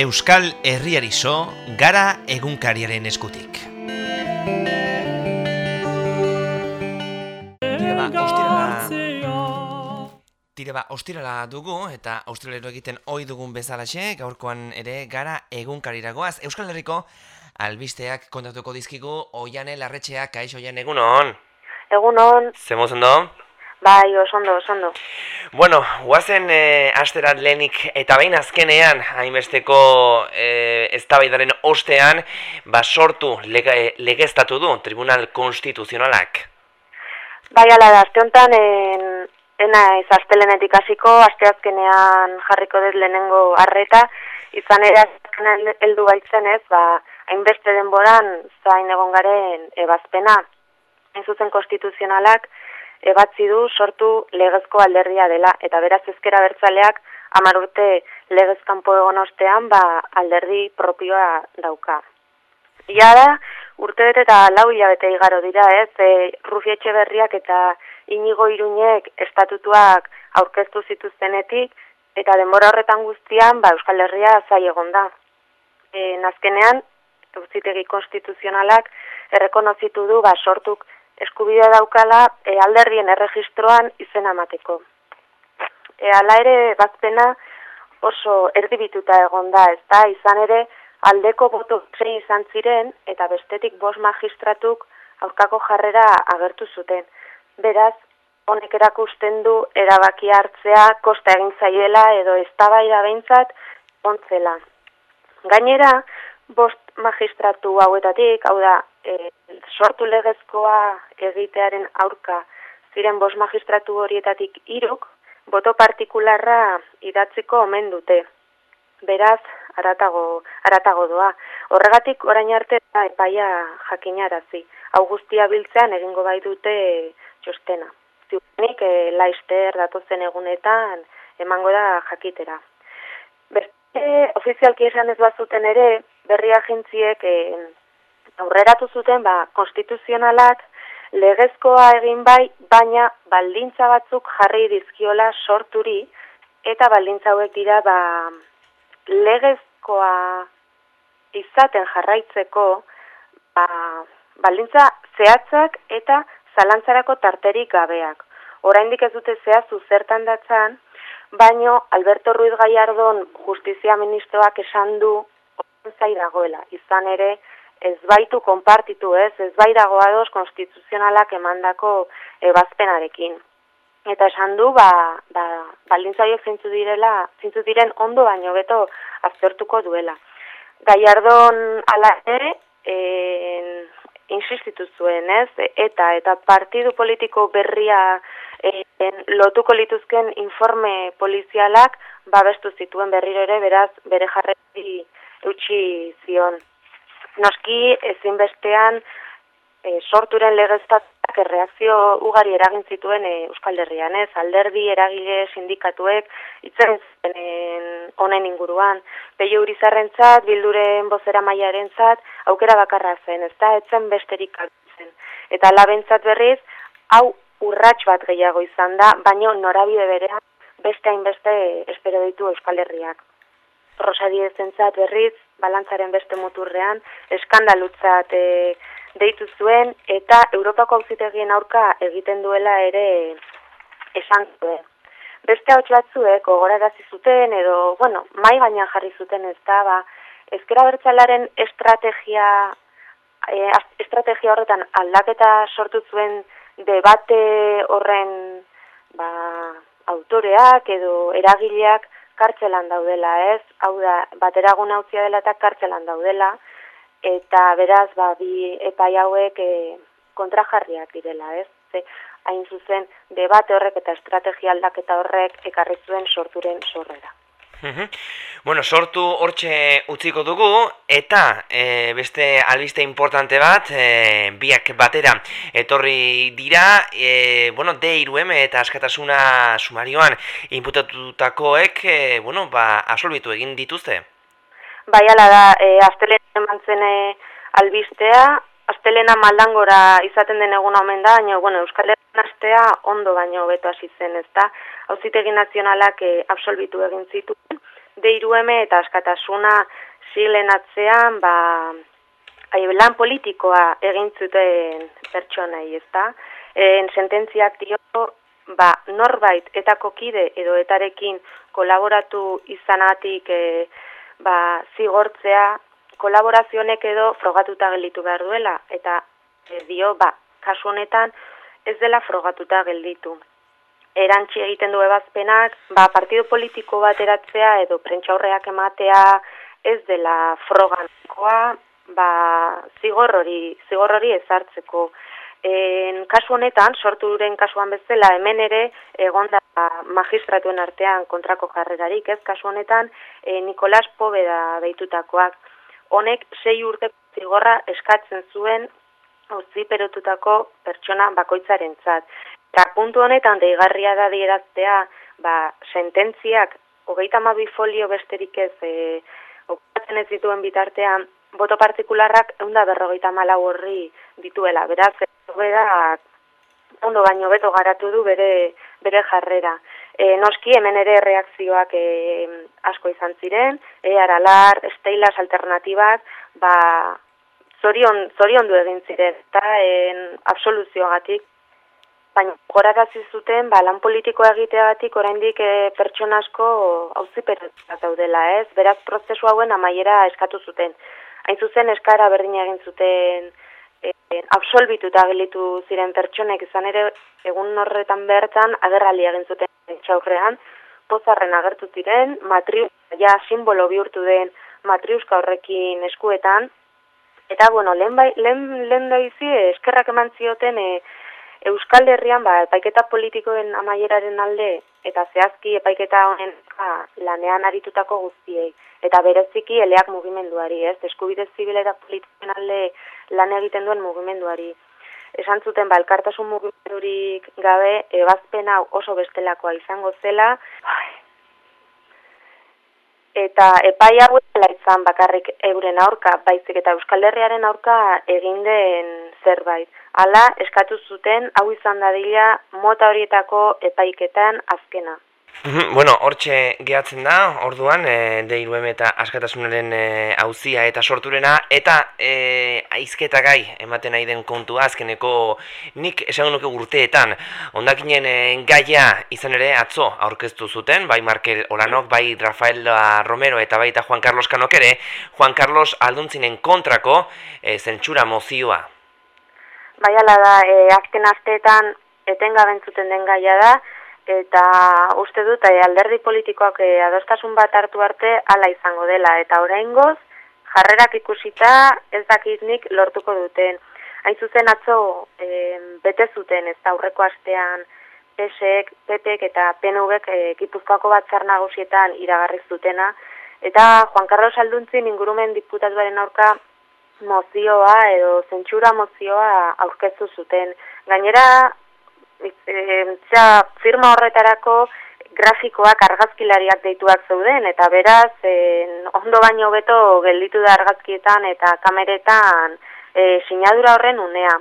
Euskal Herriari zo, gara egunkariaren eskutik. Tire ba, ostirala, ba, ostirala dugu eta australero egiten ohi dugun bezalaxe, gaurkoan ere gara egunkariragoaz. Euskal Herriko albisteak kontatuko dizkigu oiane larretxeak, kaixo oian egunon. Egunon, Zemozen do? Bai, osondo, osondo. Bueno, guazen e, asterat lehenik eta behin azkenean, hainbesteko e, eztabaidaren ostean, ba sortu lega, e, legeztatu du Tribunal Konstituzionalak. Bai, ala da, aste honetan, en, ena ez astelenetik hasiko, aste azkenean jarriko dut lehenengo arreta, izan ere azkenean heldu baitzen ez, ba, hainbeste denboran zain egon garen ebazpena. Hain zuzen konstituzionalak, ebatzi du sortu legezko alderria dela, eta beraz ezkera bertzaleak hamar urte legezkanpo egon ostean, ba, alderdi propioa dauka. Ia da, urte bete eta lau hilabete igaro dira, ez, e, Rufi Etxeberriak eta Inigo Iruñek estatutuak aurkeztu zituztenetik, eta denbora horretan guztian, ba, Euskal Herria zai egon da. E, nazkenean, Euzitegi Konstituzionalak errekonozitu du, ba, sortuk eskubidea daukala e, alderrien erregistroan izena emateko. E, ala ere bazpena oso erdibituta egon da, ez da, izan ere aldeko boto zei izan ziren eta bestetik bos magistratuk aurkako jarrera agertu zuten. Beraz, honek erakusten du erabaki hartzea kosta egin zaiela edo eztabaida behintzat ontzela. Gainera, bost magistratu hauetatik, hau da, e, sortu legezkoa egitearen aurka ziren bost magistratu horietatik iruk, boto partikularra idatziko omen dute. Beraz, aratago, aratago doa. Horregatik orain arte epaia jakinarazi. Augustia biltzean egingo bai dute txostena. Ziunik, e, laister datozen egunetan emango da jakitera. Beste, ofizialki esan ez bazuten ere, berri agentziek e, aurreratu zuten, ba, konstituzionalak legezkoa egin bai, baina baldintza batzuk jarri dizkiola sorturi, eta baldintza hauek dira, ba, legezkoa izaten jarraitzeko, ba, baldintza zehatzak eta zalantzarako tarterik gabeak. Oraindik ez dute zehaztu zertan datzan, baino Alberto Ruiz Gallardon justizia ministroak esan du zai dagoela. Izan ere, ez baitu konpartitu ez, ez bai doz konstituzionalak emandako ebazpenarekin. Eta esan du, ba, ba, baldintzaiok zintzu direla, zintzu diren ondo baino beto aztertuko duela. Gaiardon ala ere, en, insistitu zuen, ez? Eta eta partidu politiko berria en, lotuko lituzken informe polizialak babestu zituen berriro ere, beraz, bere jarreti utzi zion. Noski ezinbestean e, sorturen legeztatak erreakzio ugari eragin zituen e, Euskal Herrian, ez? Alderdi eragile sindikatuek itzen zuten honen inguruan. Peio Urizarrentzat, Bilduren bozera mailarentzat aukera bakarra zen, ezta? Etzen besterik zen. Eta labentzat berriz hau urrats bat gehiago izan da, baino norabide berean beste hainbeste espero ditu Euskal Herriak. Rosari ezentzat berriz, balantzaren beste muturrean, eskandalutzat e, deitu zuen, eta Europako auzitegien aurka egiten duela ere esan zuen. Beste hau batzuek ogorarazi zuten, edo, bueno, mai gainean jarri zuten ez da, ba, ezkera bertxalaren estrategia, e, estrategia horretan aldaketa sortu zuen debate horren ba, autoreak edo eragileak kartzelan daudela, ez? Hau da, bateragun hautzia dela eta kartzelan daudela, eta beraz, ba, bi epai hauek e, kontrajarriak direla, ez? Ze, hain zuzen, debate horrek eta estrategia aldaketa horrek ekarri zuen sorturen sorrera. Bueno, sortu hortxe utziko dugu, eta e, beste albiste importante bat, e, biak batera etorri dira, e, bueno, de iruem eta askatasuna sumarioan inputatutakoek, e, bueno, ba, asolbitu egin dituzte? Bai, ala da, e, astelen emantzen albistea, astelena maldangora izaten den egun omen da, baina, bueno, Euskal Herrian astea ondo baino beto hasi zen, ezta? Auzitegi nazionalak e, absolbitu egin zituen, D-IRUM eta askatasuna zilen atzean, ba, lan politikoa egin zuten pertsonai, ezta? En sententziak dio, ba, norbait eta kokide edo etarekin kolaboratu izanatik e, ba, zigortzea, kolaborazionek edo frogatuta gelditu behar duela, eta e, dio, ba, kasu honetan ez dela frogatuta gelditu. Erantzi egiten du ebazpenak, ba, partido politiko bat eratzea edo prentxaurreak ematea ez dela froganikoa, ba, zigor hori, zigor hori ezartzeko. En kasu honetan, sortu duren kasuan bezala, hemen ere, egon da magistratuen artean kontrako jarrerarik, ez kasu honetan, e, Nikolas Pobeda deitutakoak. Honek, sei urte zigorra eskatzen zuen, utzi perotutako pertsona bakoitzaren zat. Eta puntu honetan, deigarria da dieraztea, ba, sententziak, hogeita mabi folio besterik ez, e, ez dituen bitartean, boto partikularrak eunda berrogeita malau horri dituela. Beraz, bera, ondo baino beto garatu du bere, bere jarrera. E, noski hemen ere reakzioak e, asko izan ziren, e, aralar, esteilas alternatibak, ba, zorion, zorion du egin ziren, eta en absoluzioagatik, baina gorarazi zuten, ba, lan politikoa egiteagatik oraindik e, pertsona asko auziperetak daudela, ez? Beraz, prozesu hauen amaiera eskatu zuten. Hain zuzen eskara berdina egin zuten e, absolbituta gelitu ziren pertsonek. Izan ere egun horretan bertan agerrali egin zuten txaurrean, pozarren agertu ziren, matrius, ja simbolo bihurtu den matriuska horrekin eskuetan, eta bueno, lehen, bai, lehen, lehen daizi eskerrak eman zioten e, Euskal Herrian ba, epaiketa politikoen amaieraren alde eta zehazki epaiketa honen ba, lanean aritutako guztiei. Eta bereziki eleak mugimenduari, ez? Eskubide zibil eta politikoen alde lan egiten duen mugimenduari. Esan zuten, ba, elkartasun mugimendurik gabe, ebazpen hau oso bestelakoa izango zela, eta epai hau izan bakarrik euren aurka, baizik eta Euskal Herriaren aurka egin den zerbait. Hala, eskatu zuten, hau izan dadila, mota horietako epaiketan azkena. Mhm, bueno, hortxe gehatzen da, orduan, e, deiruem eta askatasunaren e, auzia eta sorturena, eta e, aizketa gai ematen nahi den kontua azkeneko nik esan nuke urteetan. Ondakinen e, gaia izan ere atzo aurkeztu zuten, bai Markel Olanok, bai Rafael Romero eta bai eta Juan Carlos Kanok ere, Juan Carlos alduntzinen kontrako e, zentsura mozioa. Bai ala da, e, azken asteetan etengaben zuten den gaia da, eta uste dut eh, alderdi politikoak eh, adostasun bat hartu arte hala izango dela eta oraingoz jarrerak ikusita ez dakitnik lortuko duten. Hain zuzen atzo bete zuten ez da aurreko astean PSek, PPek eta PNVek e, Gipuzkoako batzar nagusietan iragarri zutena eta Juan Carlos Alduntzin ingurumen diputatuaren aurka mozioa edo zentsura mozioa aurkeztu zuten. Gainera e, firma horretarako grafikoak argazkilariak deituak zeuden, eta beraz, ondo baino beto gelditu da argazkietan eta kameretan e, sinadura horren unea.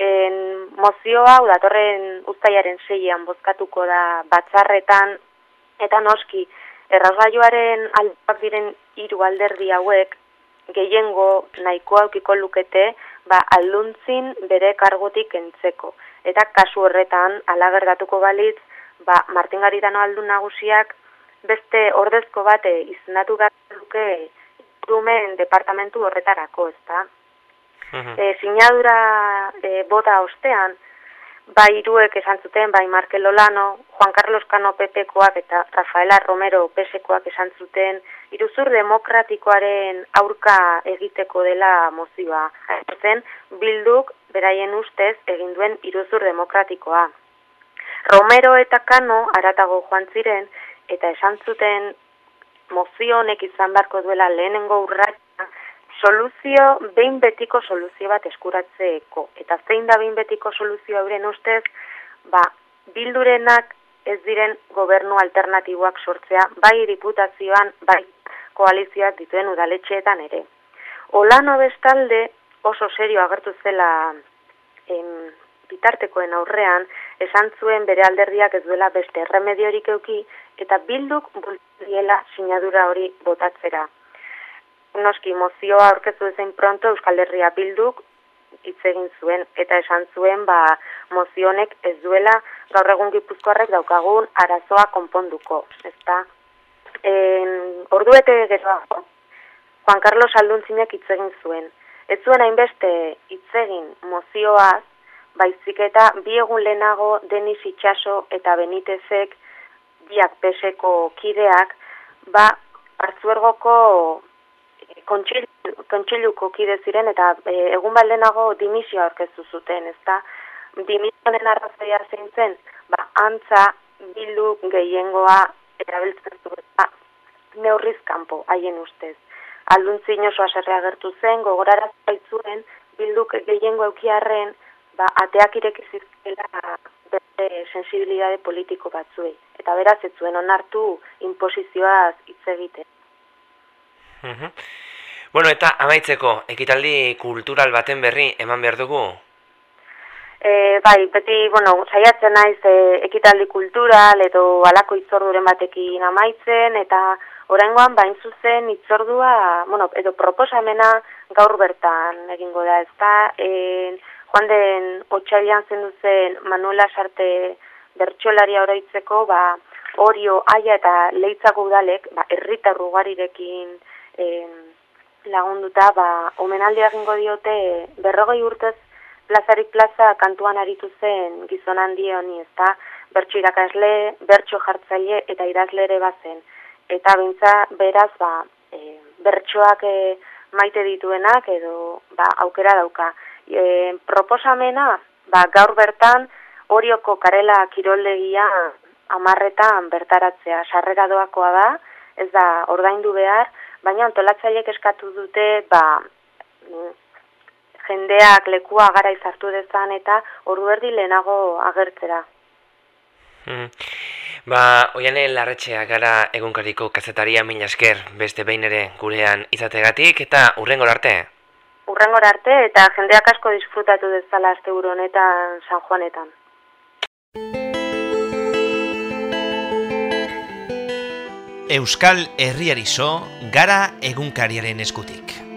En, mozio hau datorren ustaiaren seian bozkatuko da batzarretan, eta noski, errazgaioaren alpak diren hiru alderdi hauek, gehiengo nahikoa aukiko lukete, ba, alduntzin bere kargotik entzeko eta kasu horretan alagerdatuko balitz, ba, Martin Garitano aldun nagusiak beste ordezko bate izendatu duke dumen departamentu horretarako, ezta? Uh e, sinadura e, bota ostean, bai iruek esan zuten, bai Markel Olano, Juan Carlos Cano Pepekoak eta Rafaela Romero Pesekoak esan zuten, iruzur demokratikoaren aurka egiteko dela mozioa. Zen, bilduk beraien ustez egin duen iruzur demokratikoa. Romero eta Kano aratago joan ziren eta esan zuten mozio honek izan beharko duela lehenengo urratsa soluzio behin betiko soluzio bat eskuratzeeko eta zein da behin betiko soluzio euren ustez ba bildurenak ez diren gobernu alternatiboak sortzea bai diputazioan bai koalizioak dituen udaletxeetan ere. Olano bestalde oso serio agertu zela em, bitartekoen aurrean, esan zuen bere alderdiak ez duela beste remediorik euki, eta bilduk bultziela sinadura hori botatzera. Noski, mozioa aurkezu ezein pronto Euskal Herria bilduk hitz egin zuen eta esan zuen ba mozionek ez duela gaur egun Gipuzkoarrek daukagun arazoa konponduko, ezta? En orduete geroago Juan Carlos Alduntzinek hitz egin zuen. Ez zuen hainbeste hitz egin mozioaz, baizik eta bi egun lehenago Denis Itxaso eta Benitezek biak peseko kideak ba hartzuergoko kontseiluko kide ziren eta e, egun baldenago dimisio aurkeztu zuten, ezta? Dimisionen arrazoia zein zen, ba, antza bildu gehiengoa erabiltzen zueta neurriz kanpo haien ustez. Alduntzi oso aserrea gertu zen, gogorara zaitzuen, bilduk gehiengo eukiarren, ba, ateak irekizizkela bere sensibilidade politiko batzuei. Eta beraz, ez zuen onartu imposizioaz hitz egiten. Bueno, eta amaitzeko, ekitaldi kultural baten berri eman behar dugu? E, bai, beti, bueno, saiatzen naiz e, ekitaldi kultural edo alako itzorduren batekin amaitzen, eta oraingoan bain zuzen itzordua, bueno, edo proposamena gaur bertan egingo da, ezta? E, joan den otxailian zen duzen Manuela Sarte bertxolaria oroitzeko, ba, orio, aia eta leitzako udalek, ba, erritarru garirekin, lagunduta, ba, omenaldi egingo diote berrogei urtez plazarik plaza kantuan aritu zen gizon handi honi, ezta bertso irakasle, bertso jartzaile eta idazle ere bazen. Eta bintza beraz, ba, e, bertsoak e, maite dituenak edo ba, aukera dauka. E, proposamena, ba, gaur bertan, orioko karela kiroldegia amarretan bertaratzea. Sarrera doakoa da, ez da ordaindu behar, baina antolatzaileek eskatu dute ba, jendeak lekua gara izartu dezan eta ordu erdi lehenago agertzera. Mm. Ba, oiane larretxea gara egunkariko kazetaria mila esker beste behin ere gurean izategatik eta urrengor arte? Urrengor arte eta jendeak asko disfrutatu dezala azte honetan San Juanetan. Euskal Herriari gara egunkariaren eskutik.